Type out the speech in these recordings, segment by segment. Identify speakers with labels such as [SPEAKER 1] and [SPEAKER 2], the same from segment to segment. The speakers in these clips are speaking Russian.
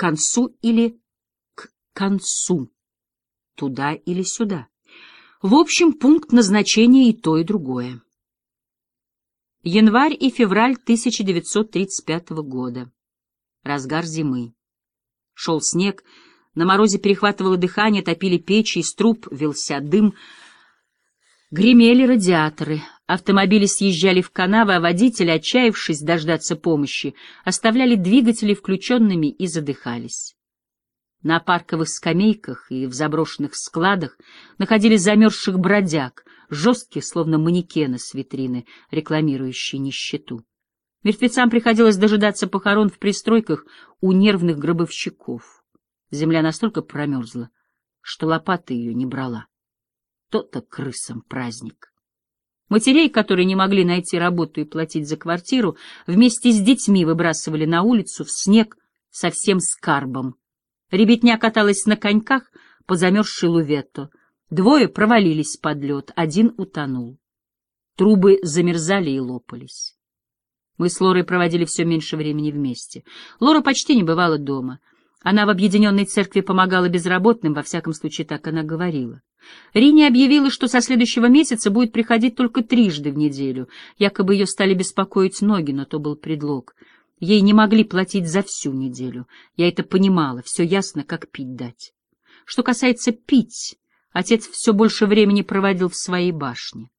[SPEAKER 1] концу или к концу, туда или сюда. В общем, пункт назначения и то, и другое. Январь и февраль 1935 года. Разгар зимы. Шел снег, на морозе перехватывало дыхание, топили печи, из труб велся дым. Гремели радиаторы, автомобили съезжали в канавы, а водители, отчаявшись дождаться помощи, оставляли двигатели включенными и задыхались. На парковых скамейках и в заброшенных складах находились замерзших бродяг, жестких, словно манекены с витрины, рекламирующие нищету. Мертвецам приходилось дожидаться похорон в пристройках у нервных гробовщиков. Земля настолько промерзла, что лопата ее не брала. То-то крысам праздник. Матерей, которые не могли найти работу и платить за квартиру, вместе с детьми выбрасывали на улицу в снег со всем скарбом, Ребятня каталась на коньках по замерзшей луветто. Двое провалились под лед, один утонул. Трубы замерзали и лопались. Мы с Лорой проводили все меньше времени вместе. Лора почти не бывала дома. Она в объединенной церкви помогала безработным, во всяком случае так она говорила. Рине объявила, что со следующего месяца будет приходить только трижды в неделю. Якобы ее стали беспокоить ноги, но то был предлог — Ей не могли платить за всю неделю. Я это понимала, все ясно, как пить дать. Что касается пить, отец все больше времени проводил в своей башне.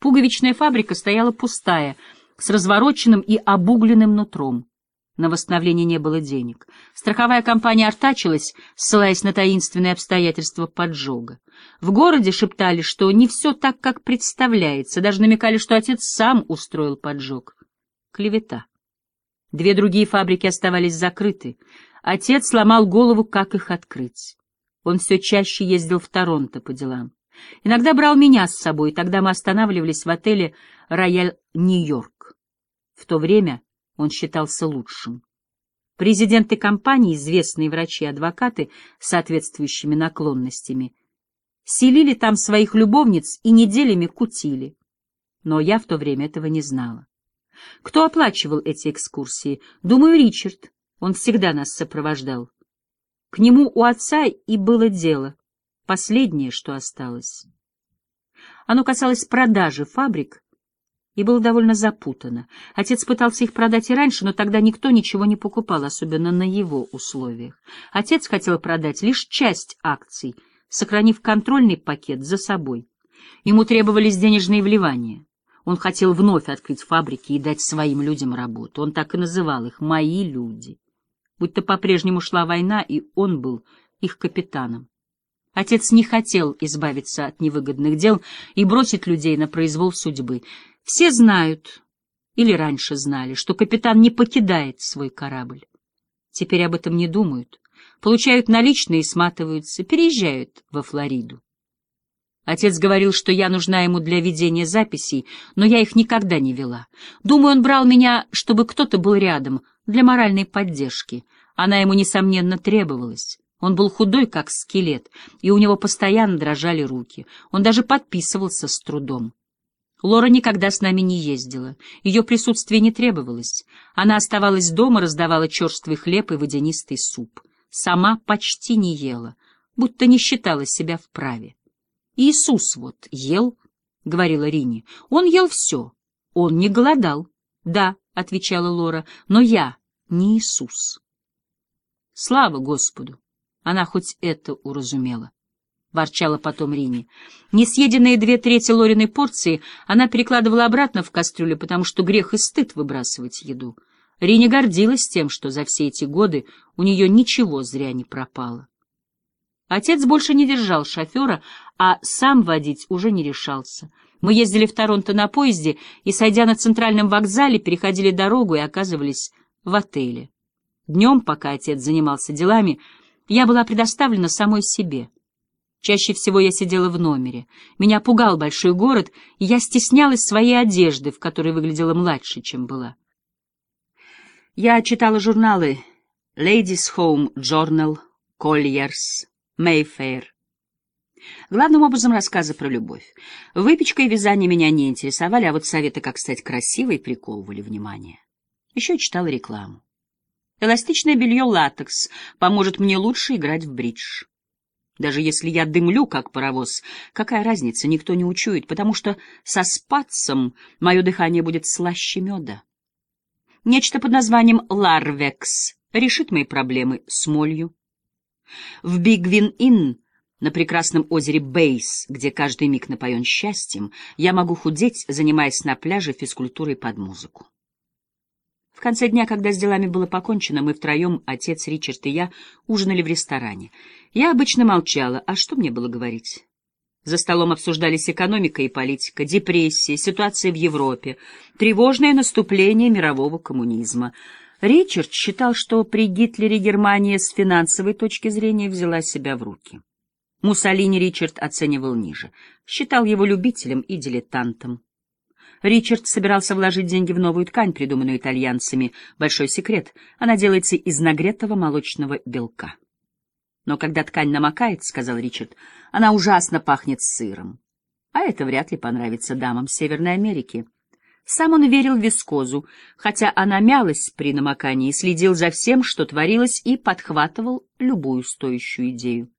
[SPEAKER 1] Пуговичная фабрика стояла пустая, с развороченным и обугленным нутром. На восстановление не было денег. Страховая компания артачилась, ссылаясь на таинственные обстоятельства поджога. В городе шептали, что не все так, как представляется, даже намекали, что отец сам устроил поджог. Клевета. Две другие фабрики оставались закрыты. Отец сломал голову, как их открыть. Он все чаще ездил в Торонто по делам. Иногда брал меня с собой, тогда мы останавливались в отеле «Рояль Нью-Йорк». В то время он считался лучшим. Президенты компании, известные врачи и адвокаты с соответствующими наклонностями, селили там своих любовниц и неделями кутили. Но я в то время этого не знала. Кто оплачивал эти экскурсии? Думаю, Ричард. Он всегда нас сопровождал. К нему у отца и было дело. Последнее, что осталось. Оно касалось продажи фабрик и было довольно запутано. Отец пытался их продать и раньше, но тогда никто ничего не покупал, особенно на его условиях. Отец хотел продать лишь часть акций, сохранив контрольный пакет за собой. Ему требовались денежные вливания. Он хотел вновь открыть фабрики и дать своим людям работу. Он так и называл их «мои люди». Будь-то по-прежнему шла война, и он был их капитаном. Отец не хотел избавиться от невыгодных дел и бросить людей на произвол судьбы. Все знают, или раньше знали, что капитан не покидает свой корабль. Теперь об этом не думают. Получают наличные и сматываются, переезжают во Флориду. Отец говорил, что я нужна ему для ведения записей, но я их никогда не вела. Думаю, он брал меня, чтобы кто-то был рядом, для моральной поддержки. Она ему, несомненно, требовалась. Он был худой, как скелет, и у него постоянно дрожали руки. Он даже подписывался с трудом. Лора никогда с нами не ездила. Ее присутствие не требовалось. Она оставалась дома, раздавала черствый хлеб и водянистый суп. Сама почти не ела, будто не считала себя вправе. Иисус вот ел, — говорила Рини. Он ел все. Он не голодал. Да, — отвечала Лора, — но я не Иисус. Слава Господу! Она хоть это уразумела. — ворчала потом Рини. Несъеденные две трети Лориной порции она перекладывала обратно в кастрюлю, потому что грех и стыд выбрасывать еду. Рини гордилась тем, что за все эти годы у нее ничего зря не пропало. Отец больше не держал шофера, а сам водить уже не решался. Мы ездили в Торонто на поезде и, сойдя на центральном вокзале, переходили дорогу и оказывались в отеле. Днем, пока отец занимался делами, я была предоставлена самой себе. Чаще всего я сидела в номере. Меня пугал большой город, и я стеснялась своей одежды, в которой выглядела младше, чем была. Я читала журналы Ladies Home Journal, Collier's, Мейфейр. Главным образом рассказы про любовь. Выпечка и вязание меня не интересовали, а вот советы, как стать красивой, приковывали внимание. Еще читала рекламу. Эластичное белье латекс поможет мне лучше играть в бридж. Даже если я дымлю, как паровоз, какая разница, никто не учует, потому что со спадцем мое дыхание будет слаще меда. Нечто под названием «Ларвекс» решит мои проблемы с молью. В Бигвин-Инн на прекрасном озере Бейс, где каждый миг напоен счастьем, я могу худеть, занимаясь на пляже физкультурой под музыку. В конце дня, когда с делами было покончено, мы втроем, отец, Ричард и я, ужинали в ресторане. Я обычно молчала, а что мне было говорить? За столом обсуждались экономика и политика, депрессия, ситуация в Европе, тревожное наступление мирового коммунизма. Ричард считал, что при Гитлере Германия с финансовой точки зрения взяла себя в руки. Муссолини Ричард оценивал ниже, считал его любителем и дилетантом. Ричард собирался вложить деньги в новую ткань, придуманную итальянцами. Большой секрет. Она делается из нагретого молочного белка. Но когда ткань намокает, — сказал Ричард, — она ужасно пахнет сыром. А это вряд ли понравится дамам Северной Америки. Сам он верил в вискозу, хотя она мялась при намокании, следил за всем, что творилось, и подхватывал любую стоящую идею.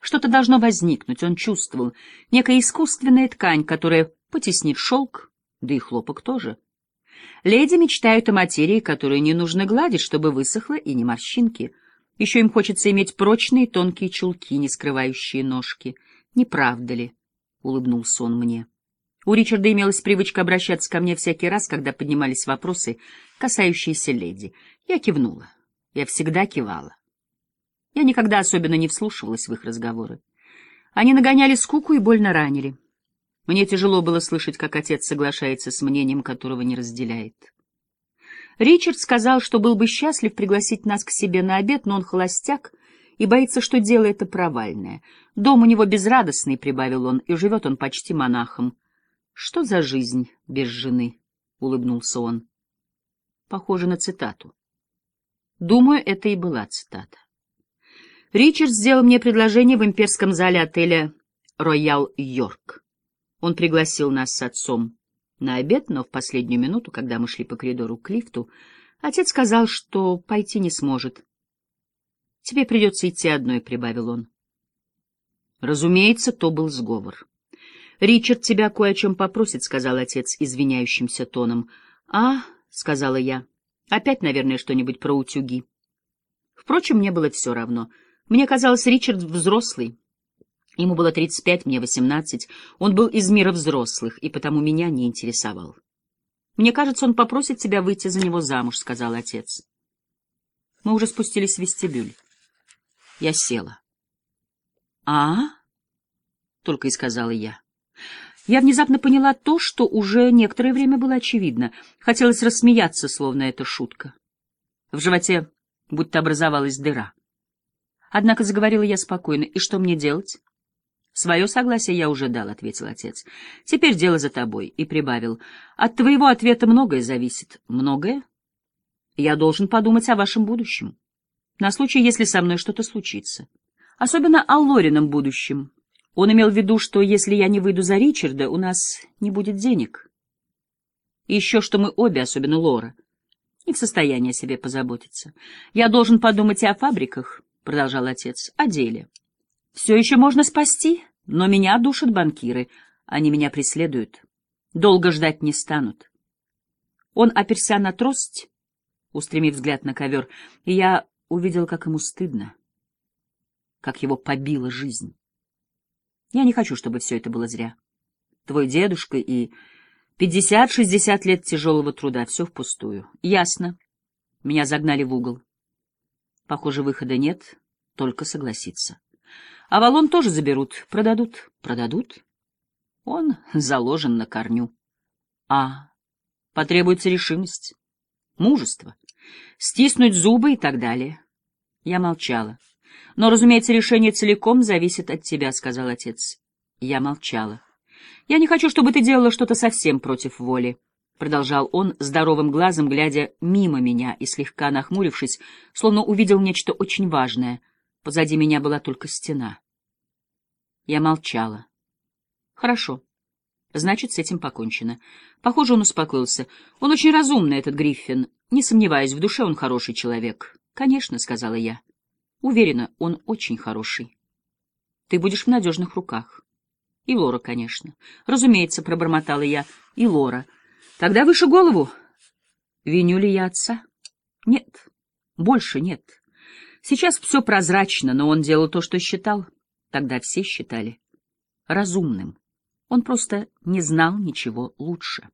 [SPEAKER 1] Что-то должно возникнуть, он чувствовал, некая искусственная ткань, которая потеснит шелк, да и хлопок тоже. Леди мечтают о материи, которую не нужно гладить, чтобы высохла и не морщинки. Еще им хочется иметь прочные тонкие чулки, не скрывающие ножки. Не правда ли? — улыбнулся он мне. У Ричарда имелась привычка обращаться ко мне всякий раз, когда поднимались вопросы, касающиеся леди. Я кивнула. Я всегда кивала. Я никогда особенно не вслушивалась в их разговоры. Они нагоняли скуку и больно ранили. Мне тяжело было слышать, как отец соглашается с мнением, которого не разделяет. Ричард сказал, что был бы счастлив пригласить нас к себе на обед, но он холостяк и боится, что дело это провальное. Дом у него безрадостный, — прибавил он, — и живет он почти монахом. — Что за жизнь без жены? — улыбнулся он. Похоже на цитату. Думаю, это и была цитата. Ричард сделал мне предложение в имперском зале отеля «Роял Йорк». Он пригласил нас с отцом на обед, но в последнюю минуту, когда мы шли по коридору к лифту, отец сказал, что пойти не сможет. — Тебе придется идти одной, — прибавил он. Разумеется, то был сговор. — Ричард тебя кое о чем попросит, — сказал отец извиняющимся тоном. — А, — сказала я, — опять, наверное, что-нибудь про утюги. Впрочем, мне было все равно. Мне казалось, Ричард взрослый, Ему было 35, мне 18. Он был из мира взрослых, и потому меня не интересовал. «Мне кажется, он попросит тебя выйти за него замуж», — сказал отец. Мы уже спустились в вестибюль. Я села. «А?» — только и сказала я. Я внезапно поняла то, что уже некоторое время было очевидно. Хотелось рассмеяться, словно это шутка. В животе будто образовалась дыра. Однако заговорила я спокойно. «И что мне делать?» «Свое согласие я уже дал», — ответил отец. «Теперь дело за тобой», — и прибавил. «От твоего ответа многое зависит». «Многое?» «Я должен подумать о вашем будущем. На случай, если со мной что-то случится. Особенно о Лорином будущем. Он имел в виду, что если я не выйду за Ричарда, у нас не будет денег. И еще что мы обе, особенно Лора, не в состоянии о себе позаботиться. Я должен подумать и о фабриках», — продолжал отец, — «о деле». Все еще можно спасти, но меня душат банкиры. Они меня преследуют. Долго ждать не станут. Он оперся на трость, устремив взгляд на ковер, и я увидел, как ему стыдно, как его побила жизнь. Я не хочу, чтобы все это было зря. Твой дедушка и пятьдесят-шестьдесят лет тяжелого труда — все впустую. Ясно. Меня загнали в угол. Похоже, выхода нет, только согласиться. Авалон тоже заберут, продадут. Продадут? Он заложен на корню. А потребуется решимость, мужество, стиснуть зубы и так далее. Я молчала. Но, разумеется, решение целиком зависит от тебя, — сказал отец. Я молчала. Я не хочу, чтобы ты делала что-то совсем против воли, — продолжал он, здоровым глазом глядя мимо меня и слегка нахмурившись, словно увидел нечто очень важное. Позади меня была только стена. Я молчала. Хорошо. Значит, с этим покончено. Похоже, он успокоился. Он очень разумный, этот Гриффин. Не сомневаюсь, в душе он хороший человек. Конечно, — сказала я. Уверена, он очень хороший. Ты будешь в надежных руках. И Лора, конечно. Разумеется, — пробормотала я. И Лора. Тогда выше голову. Виню ли я отца? Нет. Больше нет. Сейчас все прозрачно, но он делал то, что считал. Тогда все считали. Разумным. Он просто не знал ничего лучше.